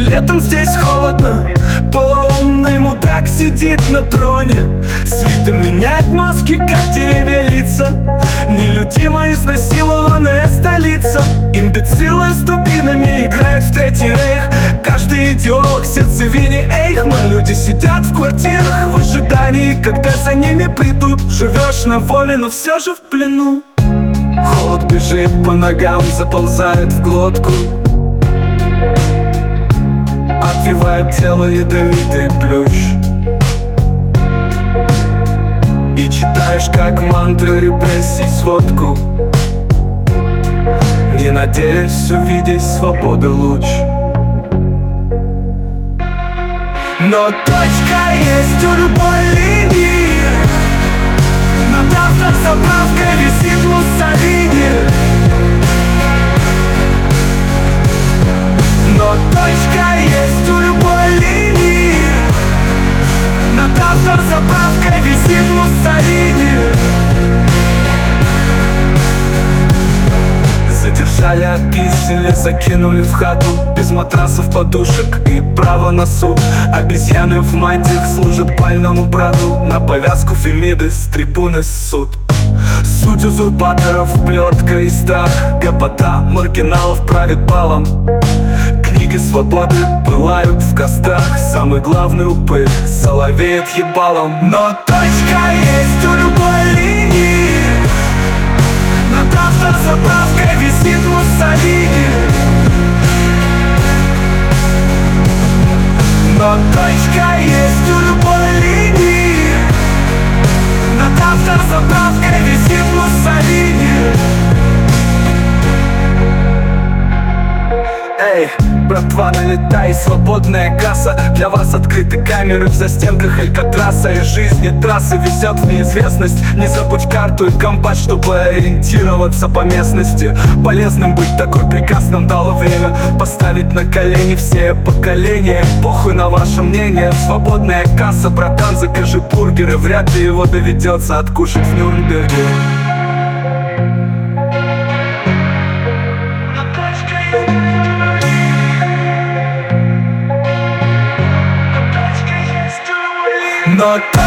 летом здесь холодно Полный мудак сидит на троне. С видом меняет маски, как деревья лица Нелюдимо изнасилованная столица. Имбецилы с дубинами играют в третий рейх. Каждый идеолог сердцевине Эйхман. Люди сидят в квартирах в ожидании Когда за ними придут. Живешь на воле, но все же в плену. Холод бежит по ногам, заползает в глотку Отвивает тело ядовитый плющ. И читаешь как мантры репрессий сводку. Не надеясь увидеть свободы луч. Но точка есть у любой линии. Над автозаправкой висит Муссолини Задержали, описали, закинули в хату Без матрасов, подушек и право на суд. Обезьяны в мантиях служат пальному брату На повязку фемиды с трибуны суд. Суть узурпаторов, плетка и страх Гопота маргиналов правит балом. Книги свободы пылают в кострах. Самый главный упырь соловеет ебалом. Но точка есть у любой линии Но точка братва, налетай, свободная касса. Для вас открыты камеры в застенках Алькатраса. И жизни трассы везет в неизвестность. Не забудь карту и компас, чтобы ориентироваться по местности. Полезным быть такой приказ нам дало время Поставить на колени все поколения. Похуй на ваше мнение. Свободная касса, братан, закажи бургеры. Вряд ли его доведется откушать в Нюрнберге Но